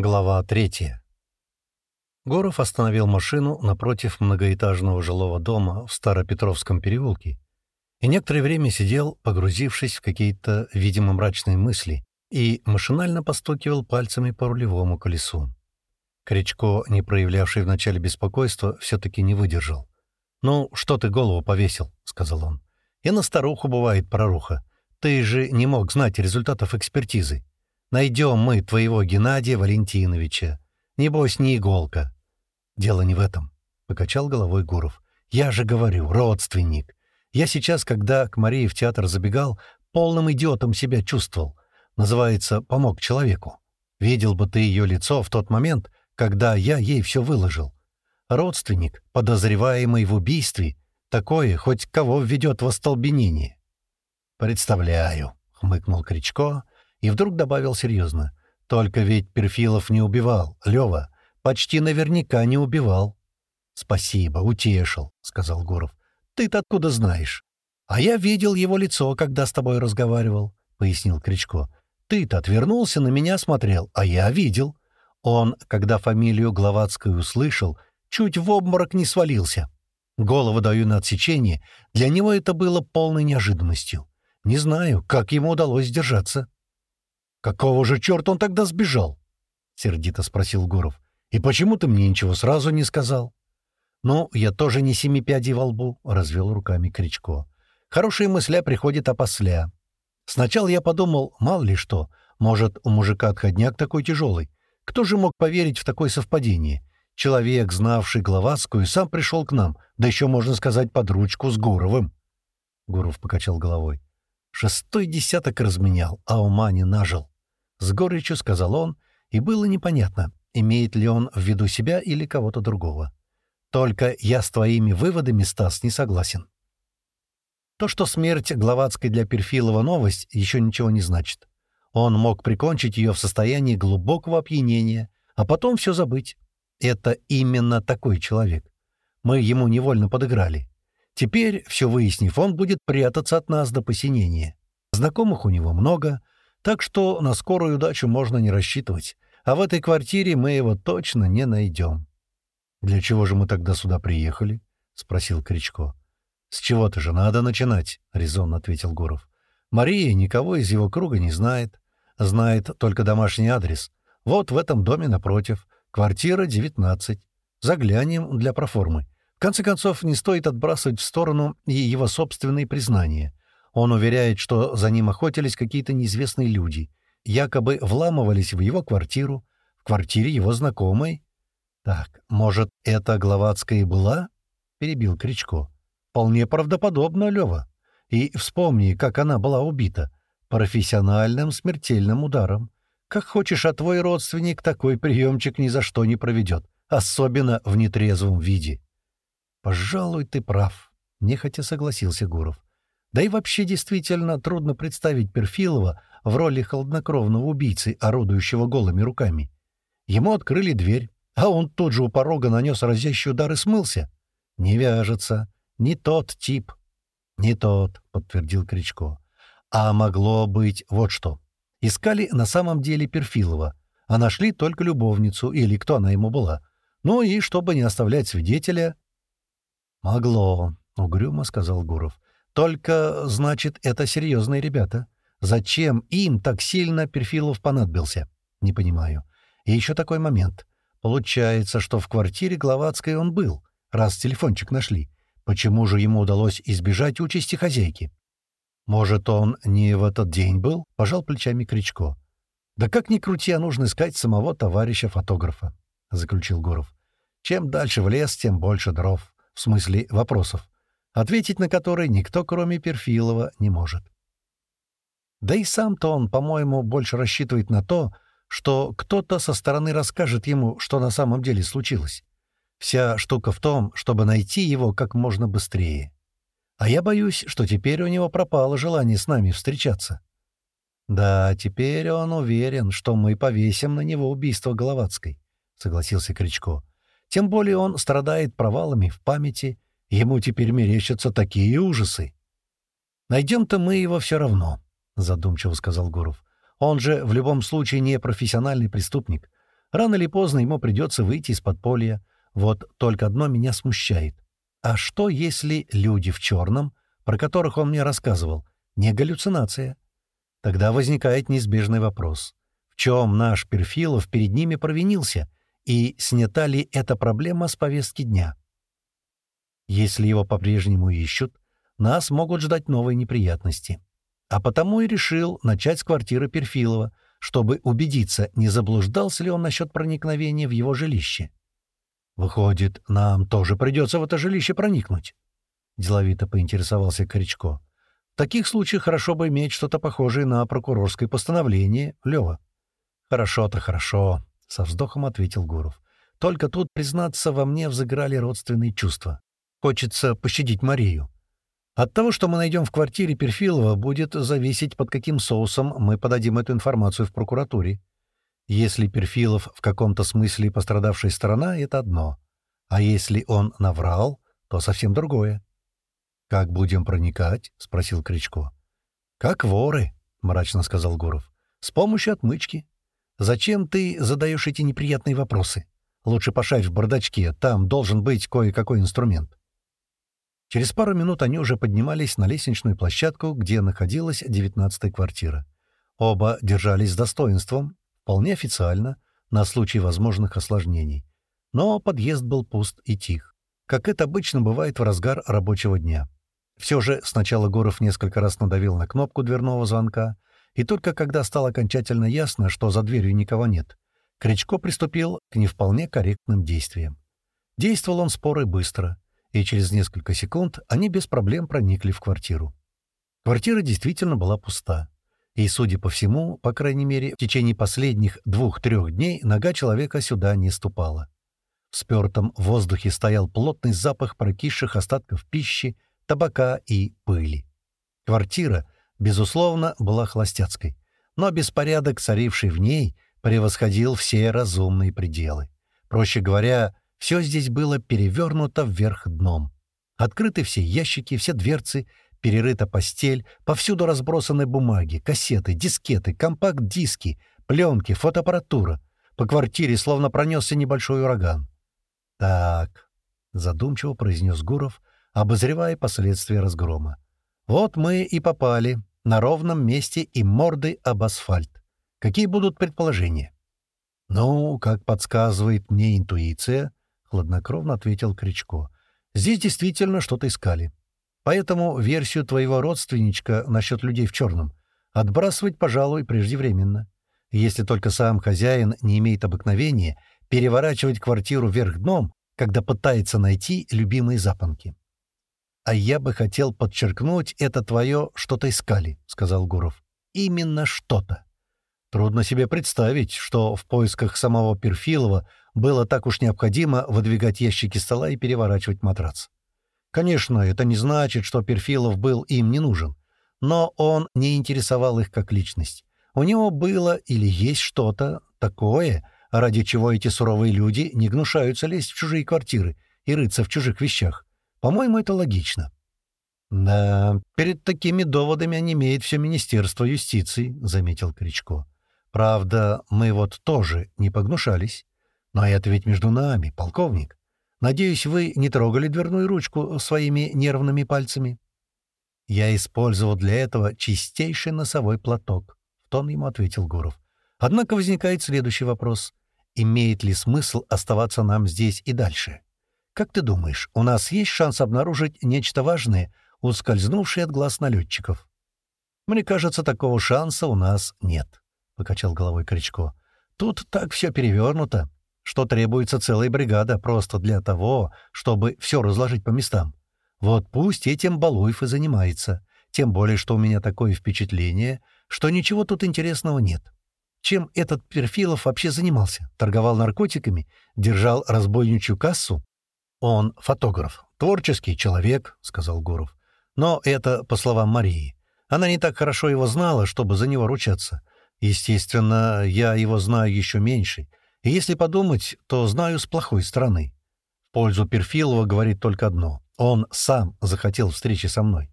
Глава третья. Горов остановил машину напротив многоэтажного жилого дома в Старопетровском переулке и некоторое время сидел, погрузившись в какие-то, видимо, мрачные мысли, и машинально постукивал пальцами по рулевому колесу. Кричко, не проявлявший вначале беспокойства, все-таки не выдержал. «Ну, что ты голову повесил?» — сказал он. «И на старуху бывает проруха. Ты же не мог знать результатов экспертизы. Найдем мы твоего Геннадия Валентиновича. Небось, не иголка». «Дело не в этом», — покачал головой Гуров. «Я же говорю, родственник. Я сейчас, когда к Марии в театр забегал, полным идиотом себя чувствовал. Называется «помог человеку». Видел бы ты ее лицо в тот момент, когда я ей все выложил. Родственник, подозреваемый в убийстве, такое хоть кого введет в остолбенение. «Представляю», — хмыкнул Кричко и вдруг добавил серьезно. «Только ведь Перфилов не убивал, Лева. Почти наверняка не убивал». «Спасибо, утешил», — сказал Гуров. «Ты-то откуда знаешь?» «А я видел его лицо, когда с тобой разговаривал», — пояснил Кричко. «Ты-то отвернулся, на меня смотрел, а я видел. Он, когда фамилию Гловацкую услышал, чуть в обморок не свалился. Голову даю на отсечение, для него это было полной неожиданностью. Не знаю, как ему удалось сдержаться. «Какого же черта он тогда сбежал?» — сердито спросил Гуров. «И почему ты мне ничего сразу не сказал?» «Ну, я тоже не семи пядей во лбу», — развел руками Кричко. «Хорошие мысля приходят опосля. Сначала я подумал, мало ли что, может, у мужика отходняк такой тяжелый. Кто же мог поверить в такое совпадение? Человек, знавший Гловацкую, сам пришел к нам, да еще, можно сказать, под ручку с Гуровым. Гуров покачал головой. Шестой десяток разменял, а ума не нажил. С горечью сказал он, и было непонятно, имеет ли он в виду себя или кого-то другого. Только я с твоими выводами, Стас, не согласен. То, что смерть Гловацкой для Перфилова новость, еще ничего не значит. Он мог прикончить ее в состоянии глубокого опьянения, а потом все забыть. Это именно такой человек. Мы ему невольно подыграли. Теперь, все выяснив, он будет прятаться от нас до посинения. Знакомых у него много, так что на скорую удачу можно не рассчитывать, а в этой квартире мы его точно не найдем. «Для чего же мы тогда сюда приехали?» — спросил Кричко. «С чего-то же надо начинать», — резонно ответил Гуров. Мария никого из его круга не знает. Знает только домашний адрес. Вот в этом доме напротив. Квартира 19. Заглянем для проформы. В конце концов, не стоит отбрасывать в сторону и его собственные признания. Он уверяет, что за ним охотились какие-то неизвестные люди. Якобы вламывались в его квартиру, в квартире его знакомой. «Так, может, это Гловацкая и была?» — перебил Кричко. «Вполне правдоподобно, Лёва. И вспомни, как она была убита. Профессиональным смертельным ударом. Как хочешь, а твой родственник такой приемчик ни за что не проведет, особенно в нетрезвом виде. «Пожалуй, ты прав», — нехотя согласился Гуров. «Да и вообще действительно трудно представить Перфилова в роли холоднокровного убийцы, орудующего голыми руками. Ему открыли дверь, а он тут же у порога нанес разящий удар и смылся. Не вяжется. Не тот тип. «Не тот», — подтвердил Кричко. «А могло быть вот что. Искали на самом деле Перфилова, а нашли только любовницу или кто она ему была. Ну и, чтобы не оставлять свидетеля...» «Могло», — угрюмо сказал Гуров. «Только, значит, это серьезные ребята. Зачем им так сильно Перфилов понадобился? Не понимаю. И еще такой момент. Получается, что в квартире Гловацкой он был, раз телефончик нашли. Почему же ему удалось избежать участи хозяйки? Может, он не в этот день был? Пожал плечами Кричко. Да как ни крути, а нужно искать самого товарища-фотографа, заключил Гуров. Чем дальше в лес, тем больше дров. В смысле вопросов, ответить на которые никто, кроме Перфилова, не может. Да и сам-то он, по-моему, больше рассчитывает на то, что кто-то со стороны расскажет ему, что на самом деле случилось. Вся штука в том, чтобы найти его как можно быстрее. А я боюсь, что теперь у него пропало желание с нами встречаться. Да, теперь он уверен, что мы повесим на него убийство Головацкой, — согласился Кричко. Тем более он страдает провалами в памяти, ему теперь мерещатся такие ужасы. «Найдем-то мы его все равно», — задумчиво сказал Гуров. «Он же в любом случае не профессиональный преступник. Рано или поздно ему придется выйти из подполья. Вот только одно меня смущает. А что, если люди в черном, про которых он мне рассказывал, не галлюцинация? Тогда возникает неизбежный вопрос. В чем наш Перфилов перед ними провинился? И снята ли эта проблема с повестки дня? Если его по-прежнему ищут, нас могут ждать новые неприятности. А потому и решил начать с квартиры Перфилова, чтобы убедиться, не заблуждался ли он насчет проникновения в его жилище. «Выходит, нам тоже придется в это жилище проникнуть?» — деловито поинтересовался Корячко. «В таких случаях хорошо бы иметь что-то похожее на прокурорское постановление, Лёва». «Хорошо-то хорошо», — со вздохом ответил Гуров. «Только тут, признаться, во мне взыграли родственные чувства. Хочется пощадить Марию. От того, что мы найдем в квартире Перфилова, будет зависеть, под каким соусом мы подадим эту информацию в прокуратуре. Если Перфилов в каком-то смысле пострадавшая сторона, это одно. А если он наврал, то совсем другое. «Как будем проникать?» — спросил Кричко. «Как воры», — мрачно сказал Гуров. «С помощью отмычки. Зачем ты задаешь эти неприятные вопросы? Лучше пошарь в бардачке, там должен быть кое-какой инструмент». Через пару минут они уже поднимались на лестничную площадку, где находилась девятнадцатая квартира. Оба держались с достоинством, вполне официально, на случай возможных осложнений. Но подъезд был пуст и тих, как это обычно бывает в разгар рабочего дня. Все же сначала Гуров несколько раз надавил на кнопку дверного звонка, и только когда стало окончательно ясно, что за дверью никого нет, Кричко приступил к не вполне корректным действиям. Действовал он споро и быстро — и через несколько секунд они без проблем проникли в квартиру. Квартира действительно была пуста. И, судя по всему, по крайней мере, в течение последних двух-трех дней нога человека сюда не ступала. В спёртом воздухе стоял плотный запах прокисших остатков пищи, табака и пыли. Квартира, безусловно, была холостяцкой, но беспорядок, царивший в ней, превосходил все разумные пределы. Проще говоря, все здесь было перевернуто вверх дном. Открыты все ящики, все дверцы, перерыта постель, повсюду разбросаны бумаги, кассеты, дискеты, компакт-диски, пленки, фотоаппаратура. По квартире словно пронесся небольшой ураган. «Так», — задумчиво произнес Гуров, обозревая последствия разгрома. «Вот мы и попали на ровном месте и мордой об асфальт. Какие будут предположения?» «Ну, как подсказывает мне интуиция, — хладнокровно ответил Кричко. «Здесь действительно что-то искали. Поэтому версию твоего родственничка насчет людей в черном отбрасывать, пожалуй, преждевременно. Если только сам хозяин не имеет обыкновения переворачивать квартиру вверх дном, когда пытается найти любимые запонки. «А я бы хотел подчеркнуть, это твое что-то искали», — сказал Гуров. «Именно что-то. Трудно себе представить, что в поисках самого Перфилова было так уж необходимо выдвигать ящики стола и переворачивать матрац. Конечно, это не значит, что Перфилов был им не нужен, но он не интересовал их как личность. У него было или есть что-то такое, ради чего эти суровые люди не гнушаются лезть в чужие квартиры и рыться в чужих вещах. По-моему, это логично. «Да, перед такими доводами онемеет все Министерство юстиции», — заметил Кричко. Правда, мы вот тоже не погнушались. Но это ведь между нами, полковник. Надеюсь, вы не трогали дверную ручку своими нервными пальцами?» «Я использовал для этого чистейший носовой платок», — в тон ему ответил Гуров. «Однако возникает следующий вопрос. Имеет ли смысл оставаться нам здесь и дальше? Как ты думаешь, у нас есть шанс обнаружить нечто важное, ускользнувшее от глаз налетчиков?» «Мне кажется, такого шанса у нас нет» покачал головой Кричко. «Тут так все перевернуто, что требуется целая бригада просто для того, чтобы все разложить по местам. Вот пусть этим Балуев и занимается, тем более, что у меня такое впечатление, что ничего тут интересного нет. Чем этот Перфилов вообще занимался? Торговал наркотиками? Держал разбойничью кассу? Он фотограф, творческий человек, — сказал Гуров. Но это по словам Марии. Она не так хорошо его знала, чтобы за него ручаться. Естественно, я его знаю еще меньше, и если подумать, то знаю с плохой стороны. В пользу Перфилова говорит только одно — он сам захотел встречи со мной.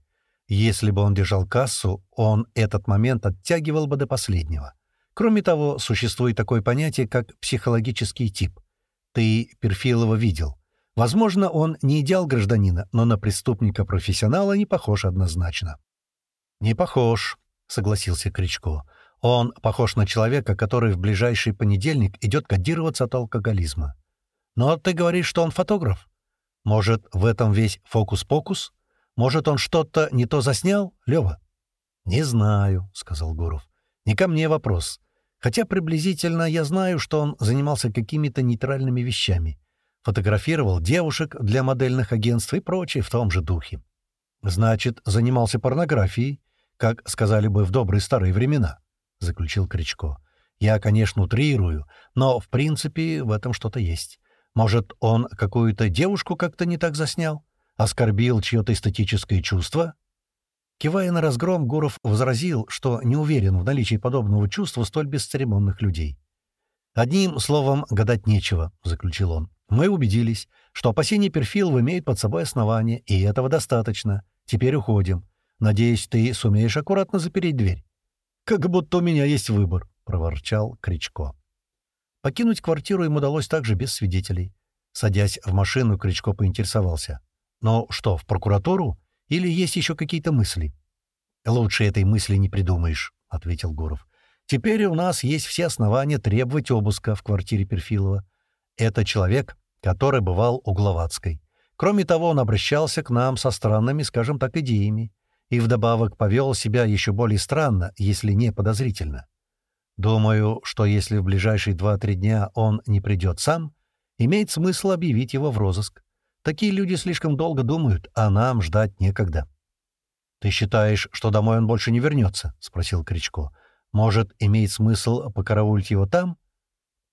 Если бы он держал кассу, он этот момент оттягивал бы до последнего. Кроме того, существует такое понятие, как психологический тип. Ты Перфилова видел. Возможно, он не идеал гражданина, но на преступника-профессионала не похож однозначно. «Не похож», — согласился Кричко. «Он похож на человека, который в ближайший понедельник идет кодироваться от алкоголизма. Но ты говоришь, что он фотограф? Может, в этом весь фокус-покус? Может, он что-то не то заснял, Лёва?» «Не знаю», — сказал Гуров. «Не ко мне вопрос. Хотя приблизительно я знаю, что он занимался какими-то нейтральными вещами. Фотографировал девушек для модельных агентств и прочее в том же духе. Значит, занимался порнографией, как сказали бы в добрые старые времена», — заключил Кричко. «Я, конечно, утрирую, но, в принципе, в этом что-то есть. Может, он какую-то девушку как-то не так заснял? Оскорбил чье-то эстетическое чувство?» Кивая на разгром, Гуров возразил, что не уверен в наличии подобного чувства столь бесцеремонных людей. «Одним словом, гадать нечего», — заключил он. «Мы убедились, что опасения Перфилова имеют под собой основания, и этого достаточно. Теперь уходим. Надеюсь, ты сумеешь аккуратно запереть дверь». «Как будто у меня есть выбор», — проворчал Кричко. Покинуть квартиру им удалось также без свидетелей. Садясь в машину, Кричко поинтересовался. «Ну что, в прокуратуру?» Или есть еще какие-то мысли?» «Лучше этой мысли не придумаешь», — ответил Гуров. «Теперь у нас есть все основания требовать обыска в квартире Перфилова. Это человек, который бывал у Гловацкой. Кроме того, он обращался к нам со странными, скажем так, идеями. И вдобавок повел себя еще более странно, если не подозрительно. Думаю, что если в ближайшие два-три дня он не придет сам, имеет смысл объявить его в розыск. Такие люди слишком долго думают, а нам ждать некогда. «Ты считаешь, что домой он больше не вернется?» — спросил Кричко. «Может, имеет смысл покараулить его там?»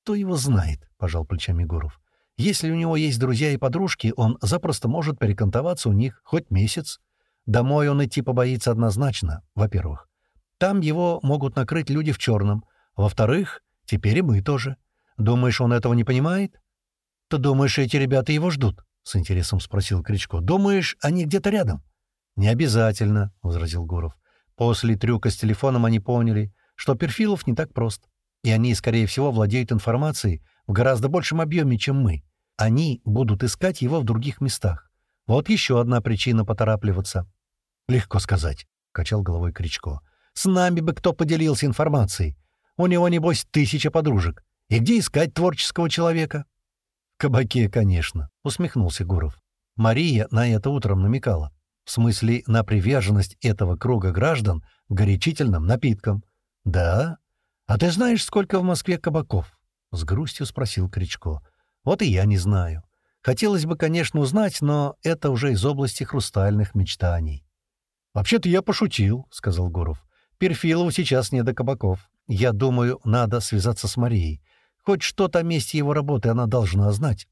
«Кто его знает?» — пожал плечами Гуров. «Если у него есть друзья и подружки, он запросто может перекантоваться у них хоть месяц. Домой он идти побоится однозначно, во-первых. Там его могут накрыть люди в черном. Во-вторых, теперь и мы тоже. Думаешь, он этого не понимает? Ты думаешь, эти ребята его ждут?» — с интересом спросил Кричко. «Думаешь, они где-то рядом?» «Не обязательно», — возразил Гуров. «После трюка с телефоном они поняли, что Перфилов не так прост, и они, скорее всего, владеют информацией в гораздо большем объеме, чем мы. Они будут искать его в других местах. Вот еще одна причина поторапливаться». «Легко сказать», — качал головой Кричко. «С нами бы кто поделился информацией. У него, небось, тысяча подружек. И где искать творческого человека?» кабаке, конечно», — усмехнулся Гуров. Мария на это утром намекала. В смысле, на приверженность этого круга граждан горячительным напиткам. «Да? А ты знаешь, сколько в Москве кабаков?» — с грустью спросил Кричко. «Вот и я не знаю. Хотелось бы, конечно, узнать, но это уже из области хрустальных мечтаний». «Вообще-то я пошутил», — сказал Гуров. «Перфилову сейчас не до кабаков. Я думаю, надо связаться с Марией. Хоть что-то о месте его работы она должна знать.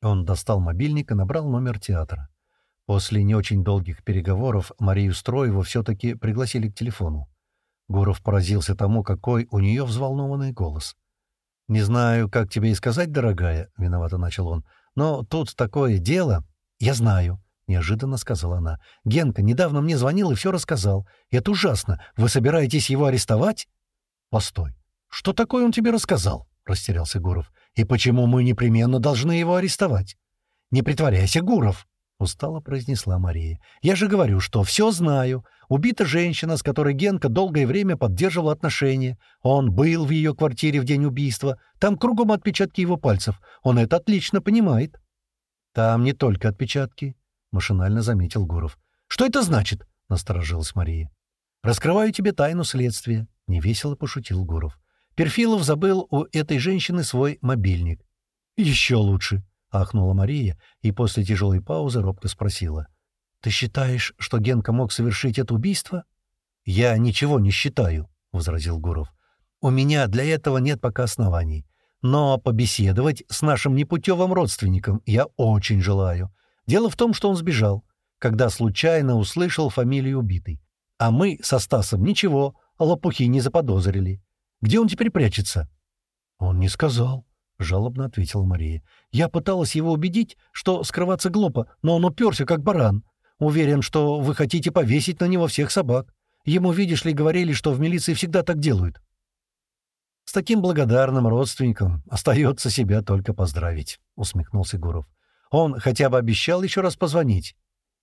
Он достал мобильник и набрал номер театра. После не очень долгих переговоров Марию Строеву все-таки пригласили к телефону. Гуров поразился тому, какой у нее взволнованный голос. «Не знаю, как тебе и сказать, дорогая», — виновато начал он, — «но тут такое дело...» «Я знаю», — неожиданно сказала она. «Генка недавно мне звонил и все рассказал. Это ужасно. Вы собираетесь его арестовать?» «Постой. Что такое он тебе рассказал?» растерялся Гуров. «И почему мы непременно должны его арестовать?» «Не притворяйся, Гуров!» — устало произнесла Мария. «Я же говорю, что все знаю. Убита женщина, с которой Генка долгое время поддерживал отношения. Он был в ее квартире в день убийства. Там кругом отпечатки его пальцев. Он это отлично понимает». «Там не только отпечатки», — машинально заметил Гуров. «Что это значит?» — насторожилась Мария. «Раскрываю тебе тайну следствия», — невесело пошутил Гуров. Перфилов забыл у этой женщины свой мобильник. «Еще лучше», — ахнула Мария и после тяжелой паузы робко спросила. «Ты считаешь, что Генка мог совершить это убийство?» «Я ничего не считаю», — возразил Гуров. «У меня для этого нет пока оснований. Но побеседовать с нашим непутевым родственником я очень желаю. Дело в том, что он сбежал, когда случайно услышал фамилию убитой. А мы со Стасом ничего, лопухи не заподозрили. Где он теперь прячется?» «Он не сказал», — жалобно ответила Мария. «Я пыталась его убедить, что скрываться глупо, но он уперся, как баран. Уверен, что вы хотите повесить на него всех собак. Ему, видишь ли, говорили, что в милиции всегда так делают». «С таким благодарным родственником остается себя только поздравить», — усмехнулся Гуров. «Он хотя бы обещал еще раз позвонить».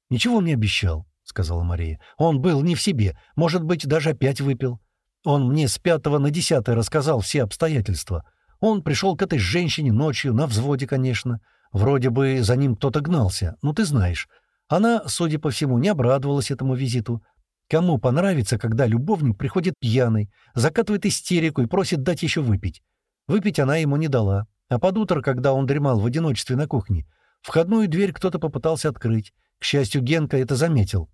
«Ничего он не обещал», — сказала Мария. «Он был не в себе, может быть, даже опять выпил. Он мне с пятого на десятое рассказал все обстоятельства. Он пришел к этой женщине ночью, на взводе, конечно. Вроде бы за ним кто-то гнался, ну ты знаешь. Она, судя по всему, не обрадовалась этому визиту. Кому понравится, когда любовник приходит пьяный, закатывает истерику и просит дать еще выпить? Выпить она ему не дала. А под утро, когда он дремал в одиночестве на кухне, входную дверь кто-то попытался открыть. К счастью, Генка это заметил.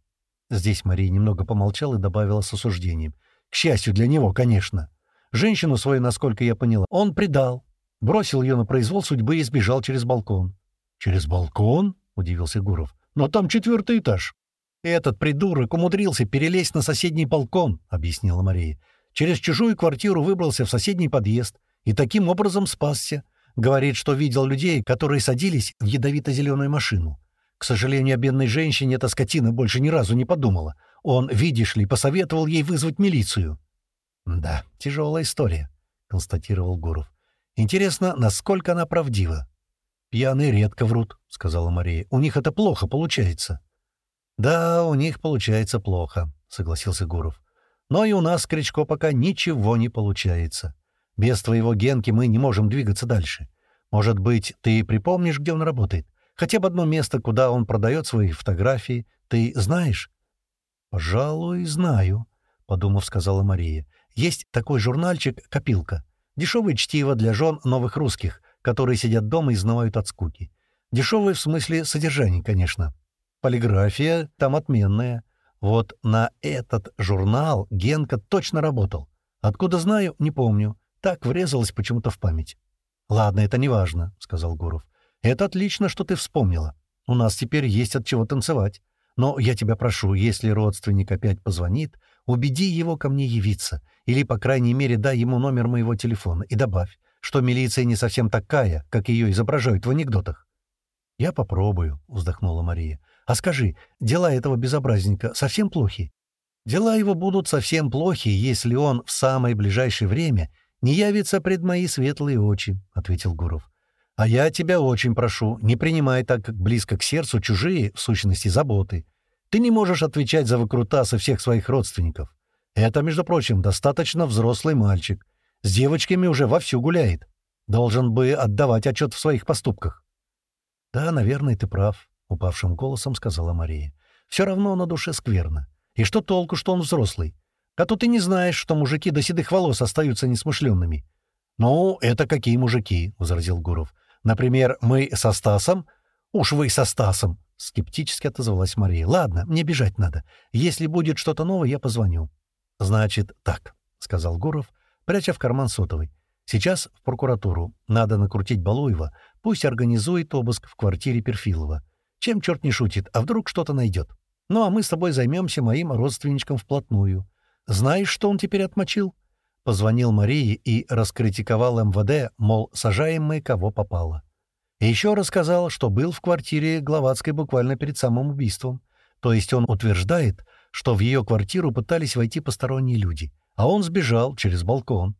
Здесь Мария немного помолчала и добавила с осуждением. К счастью для него, конечно. Женщину свою, насколько я поняла, он предал. Бросил ее на произвол судьбы и сбежал через балкон. «Через балкон?» — удивился Гуров. «Но там четвертый этаж». «Этот придурок умудрился перелезть на соседний балкон», — объяснила Мария. «Через чужую квартиру выбрался в соседний подъезд и таким образом спасся. Говорит, что видел людей, которые садились в ядовито-зеленую машину. К сожалению, о бедной женщине эта скотина больше ни разу не подумала. Он, видишь ли, посоветовал ей вызвать милицию». «Да, тяжелая история», — констатировал Гуров. «Интересно, насколько она правдива?» «Пьяные редко врут», — сказала Мария. «У них это плохо получается». «Да, у них получается плохо», — согласился Гуров. «Но и у нас, Кричко, пока ничего не получается. Без твоего Генки мы не можем двигаться дальше. Может быть, ты припомнишь, где он работает? Хотя бы одно место, куда он продает свои фотографии. Ты знаешь?» «Пожалуй, знаю», — подумав, сказала Мария. «Есть такой журнальчик «Копилка». Дешевое чтиво для жен новых русских, которые сидят дома и изнывают от скуки. Дешевое в смысле содержания, конечно. Полиграфия там отменная. Вот на этот журнал Генка точно работал. Откуда знаю, не помню. Так врезалось почему-то в память. «Ладно, это не важно», — сказал Гуров. «Это отлично, что ты вспомнила. У нас теперь есть от чего танцевать. Но я тебя прошу, если родственник опять позвонит, убеди его ко мне явиться. Или, по крайней мере, дай ему номер моего телефона и добавь, что милиция не совсем такая, как ее изображают в анекдотах. «Я попробую», — вздохнула Мария. А скажи, дела этого безобразника совсем плохи? Дела его будут совсем плохи, если он в самое ближайшее время не явится пред мои светлые очи, — ответил Гуров. А я тебя очень прошу, не принимай так близко к сердцу чужие, в сущности, заботы. Ты не можешь отвечать за выкрутасы всех своих родственников. Это, между прочим, достаточно взрослый мальчик. С девочками уже вовсю гуляет. Должен бы отдавать отчет в своих поступках. Да, наверное, ты прав упавшим голосом сказала Мария. «Все равно на душе скверно. И что толку, что он взрослый? А то ты не знаешь, что мужики до седых волос остаются несмышленными». «Ну, это какие мужики?» — возразил Гуров. «Например, мы со Стасом?» «Уж вы со Стасом!» — скептически отозвалась Мария. «Ладно, мне бежать надо. Если будет что-то новое, я позвоню». «Значит, так», — сказал Гуров, пряча в карман сотовый. «Сейчас в прокуратуру. Надо накрутить Балуева. Пусть организует обыск в квартире Перфилова. Чем черт не шутит, а вдруг что-то найдет? Ну, а мы с тобой займемся моим родственничком вплотную. Знаешь, что он теперь отмочил?» Позвонил Марии и раскритиковал МВД, мол, сажаем мы кого попало. И еще рассказал, что был в квартире Гловацкой буквально перед самым убийством. То есть он утверждает, что в ее квартиру пытались войти посторонние люди, а он сбежал через балкон.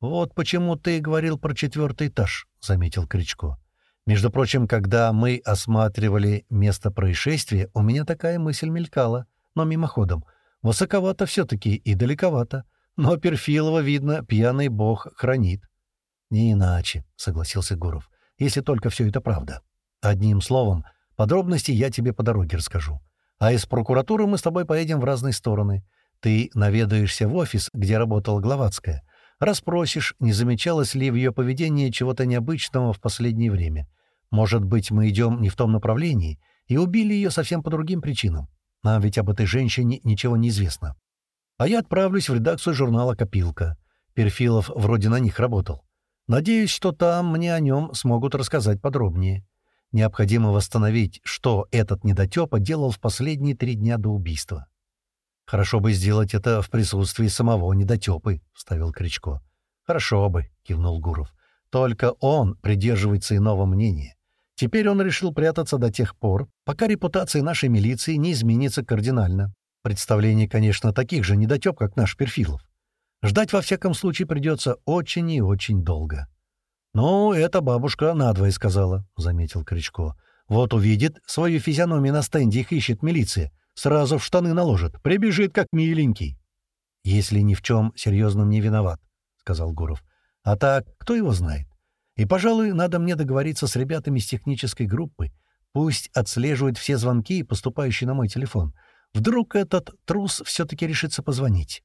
«Вот почему ты говорил про четвертый этаж», — заметил Кричко. Между прочим, когда мы осматривали место происшествия, у меня такая мысль мелькала, но мимоходом. Высоковато все-таки и далековато. Но Перфилова, видно, пьяный бог хранит. «Не иначе», — согласился Гуров, — «если только все это правда. Одним словом, подробности я тебе по дороге расскажу. А из прокуратуры мы с тобой поедем в разные стороны. Ты наведаешься в офис, где работала Гловацкая. Расспросишь, не замечалось ли в ее поведении чего-то необычного в последнее время. Может быть, мы идем не в том направлении и убили ее совсем по другим причинам. Нам ведь об этой женщине ничего не известно. А я отправлюсь в редакцию журнала «Копилка». Перфилов вроде на них работал. Надеюсь, что там мне о нем смогут рассказать подробнее. Необходимо восстановить, что этот недотепа делал в последние три дня до убийства. «Хорошо бы сделать это в присутствии самого недотепы», — вставил Кричко. «Хорошо бы», — кивнул Гуров. «Только он придерживается иного мнения. Теперь он решил прятаться до тех пор, пока репутация нашей милиции не изменится кардинально. Представление, конечно, таких же недотеп, как наш Перфилов. Ждать во всяком случае придется очень и очень долго. «Ну, это бабушка надвое сказала», — заметил Кричко. «Вот увидит свою физиономию на стенде, их ищет милиция. Сразу в штаны наложит. Прибежит, как миленький». «Если ни в чем серьезном не виноват», — сказал Гуров. «А так, кто его знает? И, пожалуй, надо мне договориться с ребятами из технической группы. Пусть отслеживают все звонки, поступающие на мой телефон. Вдруг этот трус все-таки решится позвонить».